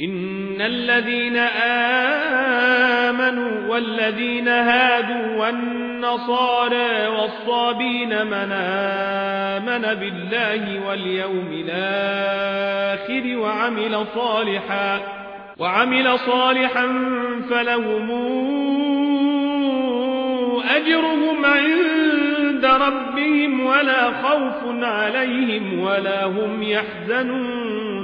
إن الذين آمنوا والذين هادوا والنصارى والصابين من آمن بالله واليوم الآخر وعمل صالحا وعمل صالحا فلهم أجرهم عند ربهم ولا خوف عليهم ولا هم يحزنون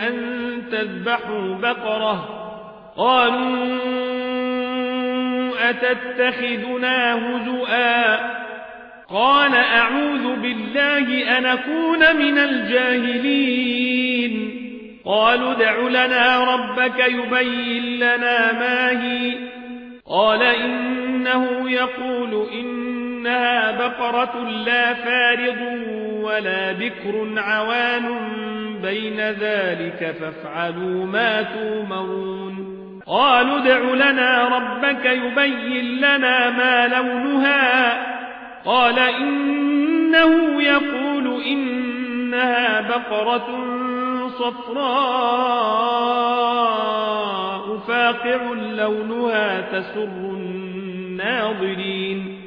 أن تذبحوا بقرة. قالوا أتتخذنا هزؤا؟ قال أعوذ بالله أن أكون من الجاهلين. قالوا دع لنا ربك يبين لنا ما هي. قال إنه يقول إنها بقرة لا فارض ولا بكر عوان بين ذلك فافعلوا ما تومرون. قالوا دع لنا ربك يبين لنا ما لونها. قال إنه يقول إنها بقرة صفراء فاقع لونها تسر الناظرين.